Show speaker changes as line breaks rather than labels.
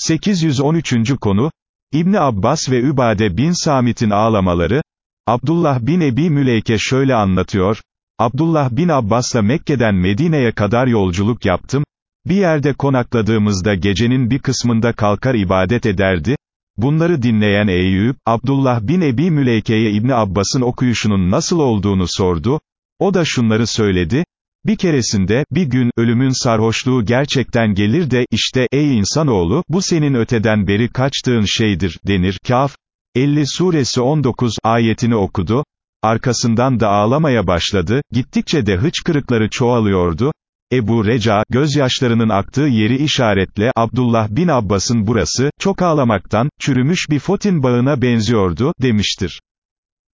813. konu, İbni Abbas ve Übade bin Samit'in ağlamaları, Abdullah bin Ebi Müleyke şöyle anlatıyor, Abdullah bin Abbas'la Mekke'den Medine'ye kadar yolculuk yaptım, bir yerde konakladığımızda gecenin bir kısmında kalkar ibadet ederdi, bunları dinleyen Eyüp, Abdullah bin Ebi Müleyke'ye İbni Abbas'ın okuyuşunun nasıl olduğunu sordu, o da şunları söyledi, bir keresinde, bir gün, ölümün sarhoşluğu gerçekten gelir de, işte, ey insanoğlu, bu senin öteden beri kaçtığın şeydir, denir, Kaf, 50 suresi 19 ayetini okudu, arkasından da ağlamaya başladı, gittikçe de hıçkırıkları çoğalıyordu, Ebu Reca, gözyaşlarının aktığı yeri işaretle, Abdullah bin Abbas'ın burası, çok ağlamaktan, çürümüş bir fotin bağına benziyordu, demiştir.